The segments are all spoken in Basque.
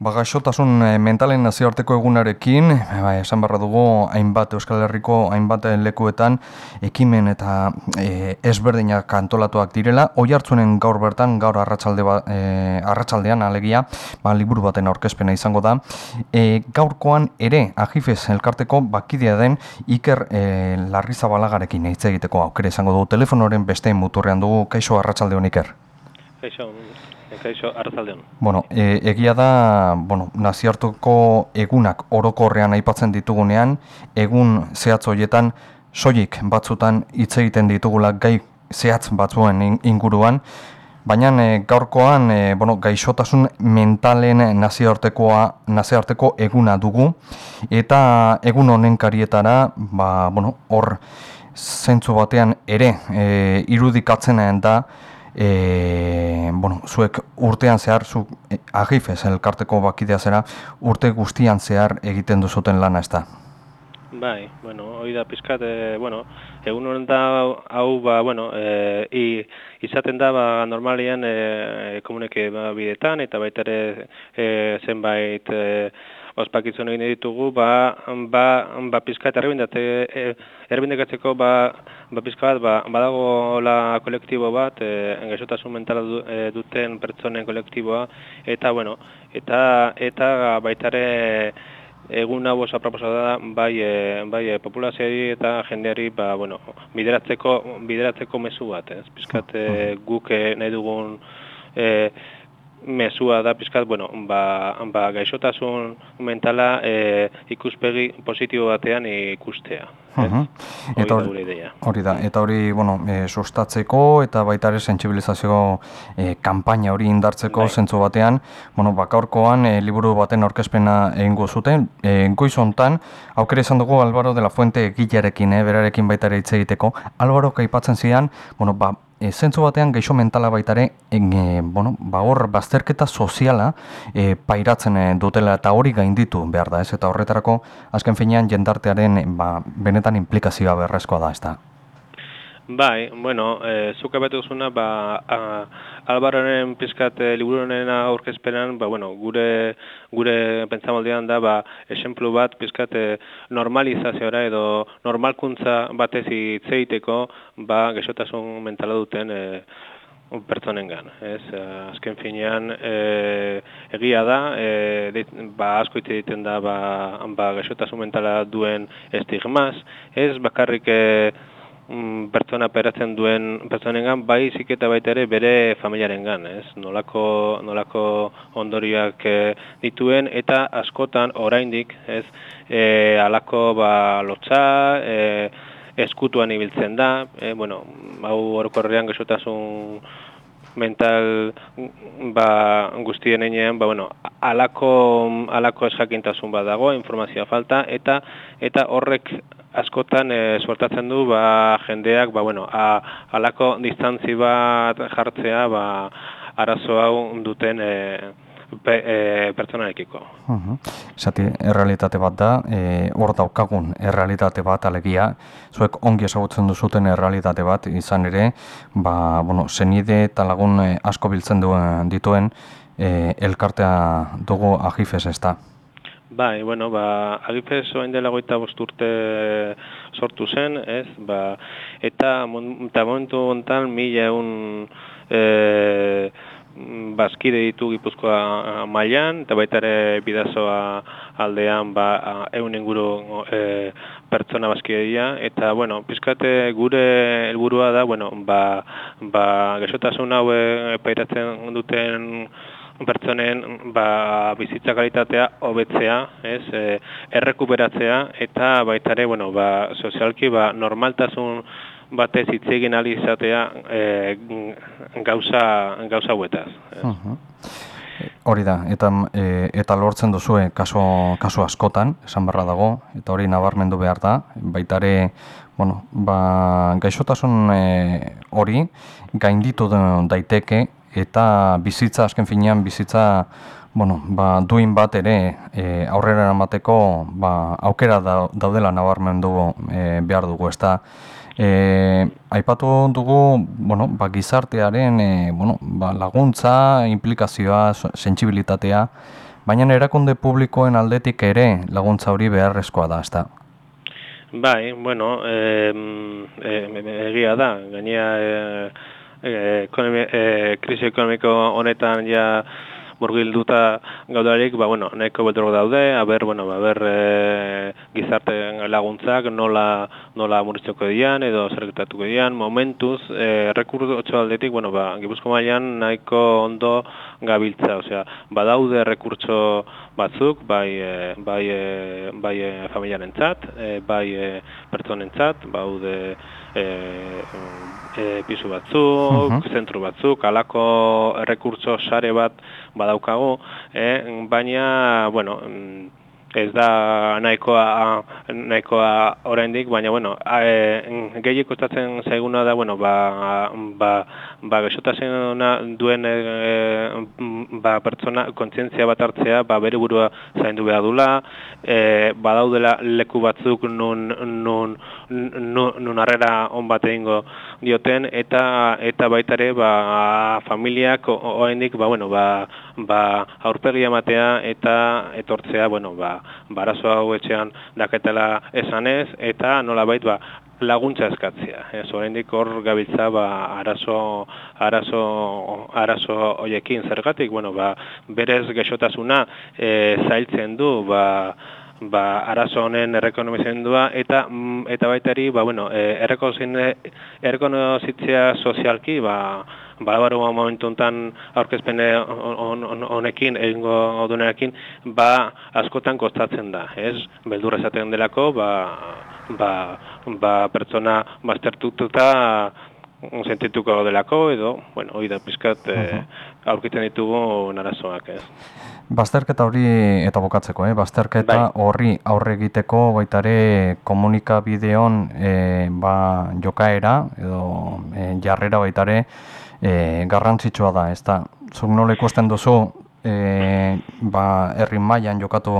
Bagaixotasun eh, mentalen nazioarteko egunarekin, ba, esan barra dugu hainbat Euskal Herriko hainbat lekuetan ekimen eta e, ezberdinak antolatuak direla. Oi hartzunen gaur bertan, gaur arratsalde ba, e, arratsaldean alegia, ba, liburu baten aurkezpena izango da. E, gaurkoan ere, ajifez elkarteko bakidea den Iker e, Larrizabalagarekin hitz egiteko aukere izango dugu. Telefonoren beste muturrean dugu, kaixo arratsalde Iker. Kaixo, kaixo, arrazaldean. Bueno, e, egia da, bueno, naziartuko egunak orokorrean aipatzen ditugunean, egun zehatz horietan, soilik batzutan hitz egiten ditugula gai zehatz batzuen inguruan, baina e, gaurkoan, e, bueno, gaixotasun mentalen naziartekoa, naziarteko eguna dugu, eta egun honen karietara, ba, bueno, hor, zentzu batean ere, e, irudikatzen da, e, bueno, zuek urtean zehar, zu e, agifez elkarteko bakidea zera, urte guztian zehar egiten duzuten lana ez da? Bai, bueno, hori da pizkat, e, bueno, egun horren da hau, ba, bueno, e, i, izaten da, ba, normalian e, komuneke ba, bidetan, eta baita ere e, zenbait e, ospakitzen egin ditugu, ba, ba, ba pizka eta e, erbindekatzeko ba, ba pizka bat, ba, badago la kolektibo bat, e, engaixotasun mentala du, e, duten pertsonen kolektiboa, eta, bueno, eta, eta baitare egun hau oso da bai, e, bai e, populazioari eta jendeari ba, bueno, bideratzeko, bideratzeko mezu bat, ez? Pizkat e, guk e, nahi dugun e, mesua da pizkat, bueno, ba, ba gaixotasun mentala e, ikuspegi positibo batean ikustea. Uh Eta hori da, eta hori, bueno, e, sustatzeko eta baita ere sentsibilizazio e, kanpaina hori indartzeko bai. zentzu batean, bueno, bakaurkoan e, liburu baten aurkezpena egingo zuten, e, goiz hontan, aukera izan dugu Albaro de la Fuente gilarekin, e, berarekin baita ere hitz egiteko, Albaro kaipatzen zidan, bueno, ba, e, zentzu batean geixo mentala baitare, e, bueno, ba hor bazterketa soziala e, pairatzen e, dutela eta hori gainditu behar da, ez? Eta horretarako azken finean jendartearen ba, benetan implikazioa beharrezkoa da, ez da? Bai, bueno, e, zuke bat duzuna, ba, albaronen pizkat e, liburunen aurkezpenan, ba, bueno, gure, gure pentsamoldean da, ba, esemplu bat pizkat e, normalizazioa edo normalkuntza batez itzeiteko, ba, gesotasun mentala duten e, pertsonengan, ez? Azken finean e, egia da, e, ba asko hitz egiten da ba ba gaixotasun mentala duen estigmaz, ez bakarrik e, Mm, pertsona peratzen duen pertsonengan bai ziketa baita ere bere familiarengan, ez? Nolako nolako ondorioak e, dituen eta askotan oraindik, ez? E, alako ba lotza, e, eskutuan ibiltzen da, e, bueno, hau orokorrean gaixotasun mental ba guztien einean ba bueno alako alako esjakintasun badago informazioa falta eta eta horrek askotan e, suertatzen du ba, jendeak ba, bueno, a, alako distantzi bat jartzea ba, arazo hau duten e, pe, e, pertsonarekiko. Zati, errealitate bat da, e, hor daukagun errealitate bat alegia, zuek ongi ezagutzen duzuten errealitate bat izan ere, ba, bueno, zenide eta lagun asko biltzen duen dituen e, elkartea dugu ajifes ez da. Bai, bueno, ba, agipez oain dela goita bosturte sortu zen, ez, ba, eta, eta momentu ontan mila egun e, bazkide ditu gipuzkoa mailan eta baita ere bidazoa aldean ba, egun inguru e, pertsona bazkide dira, eta, bueno, pizkate gure helburua da, bueno, ba, ba, gesotasun hau pairatzen duten pertsonen ba, bizitza kalitatea hobetzea, ez, e, errekuperatzea eta baita ere, bueno, ba, sozialki ba, normaltasun batez hitz egin ali izatea e, gauza gauza huetaz. Hori da, eta, e, eta lortzen duzue kaso, kaso askotan, esan barra dago, eta hori nabarmendu behar da, baita ere, bueno, ba, gaixotasun e, hori gainditu daiteke eta bizitza azken finean bizitza bueno, ba, duin bat ere e, aurrera eramateko ba, aukera da, daudela nabarmen dugu e, behar dugu ezta e, aipatu dugu bueno, ba, gizartearen e, bueno, ba, laguntza, implikazioa, sentsibilitatea Baina erakunde publikoen aldetik ere laguntza hori beharrezkoa da, ezta? Bai, bueno, e, e, egia da, gainea e, e, ekonomi, e, krisi ekonomiko honetan ja murgilduta gaudarik, ba, bueno, nahiko beldurok daude, aber, bueno, ba, ber, e, gizarte laguntzak nola, nola muritzeko dian, edo zergetatuko dian, momentuz, e, rekurtso aldetik, bueno, ba, gipuzko mailan nahiko ondo gabiltza, osea, badaude rekurtso batzuk, bai, e, bai, e, bai e, familiaren txat, e, bai e, pertsonen txat, baude e, e, pisu batzuk, zentru batzuk, alako rekurtso sare bat badaukagu, e, baina, bueno, ez da nahikoa nahikoa oraindik baina bueno e, gehi kostatzen zaiguna da bueno ba ba ba duen e, ba pertsona kontzientzia bat hartzea ba bere burua zaindu behar dula e, badaudela leku batzuk nun nun nun harrera on bat eingo dioten eta eta baita ere ba familiak oraindik ba bueno ba ba aurpegi ematea eta etortzea bueno ba barazo hau etxean daketela esanez eta nolabait ba laguntza eskatzea. Ez oraindik hor gabiltza ba arazo arazo arazo hoiekin zergatik, bueno, ba, berez gexotasuna e, zailtzen du ba ba arazo honen errekonozimendua eta mm, eta baitari ba bueno eh errekonozitzea sozialki ba balabaru momentu hontan aurkezpene honekin egingo duenekin ba askotan kostatzen da ez? Beldur esaten delako ba ba, ba pertsona mastertututa sentituko delako edo bueno hori da pizkat eh, aurkitzen ditugu narazoak ez Bazterketa hori eta bokatzeko, eh? bazterketa bai. horri aurre egiteko baita ere komunikabideon e, ba, jokaera edo e, jarrera baita ere e, garrantzitsua da, ez da, zuk nola ikusten duzu e, ba, herri mailan jokatu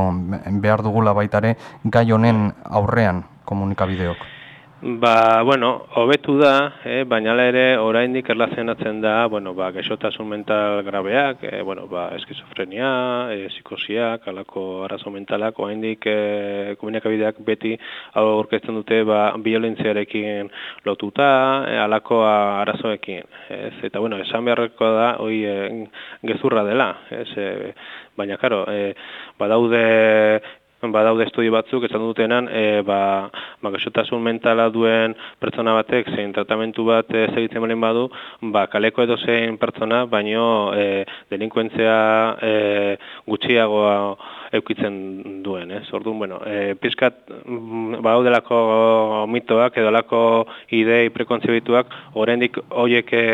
behar dugula baita ere gai honen aurrean komunikabideok. Ba, bueno, hobetu da, eh, baina ere oraindik erlazionatzen da, bueno, ba, gaixotasun mental grabeak, eh, bueno, ba, eskizofrenia, eh, psikosiak, alako arazo mentalak, oraindik eh, komunikabideak beti aurkezten dute ba, violentziarekin lotuta, eh, alako arazoekin. Ez, eta, bueno, esan beharreko da, hoi eh, gezurra dela, ez, eh, baina, karo, eh, badaude badaude estudio batzuk esan dutenan e, ba, ba gaixotasun mentala duen pertsona batek zein tratamentu bat e, segitzen balen badu ba kaleko edo zein pertsona baino e, delinkuentzia e, gutxiagoa eukitzen duen, ez? Orduan, bueno, e, pizkat mm, badaudelako mitoak edo lako idei prekontzibituak oraindik hoiek e,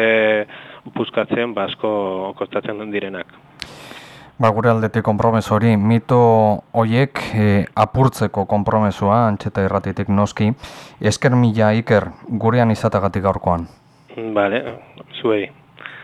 puskatzen basko ba, kostatzen direnak. Ba, gure aldetik kompromeso hori, mito hoiek e, apurtzeko kompromesua, antxeta irratitik noski, esker mila iker gurean izatagatik gaurkoan. Bale, zuei.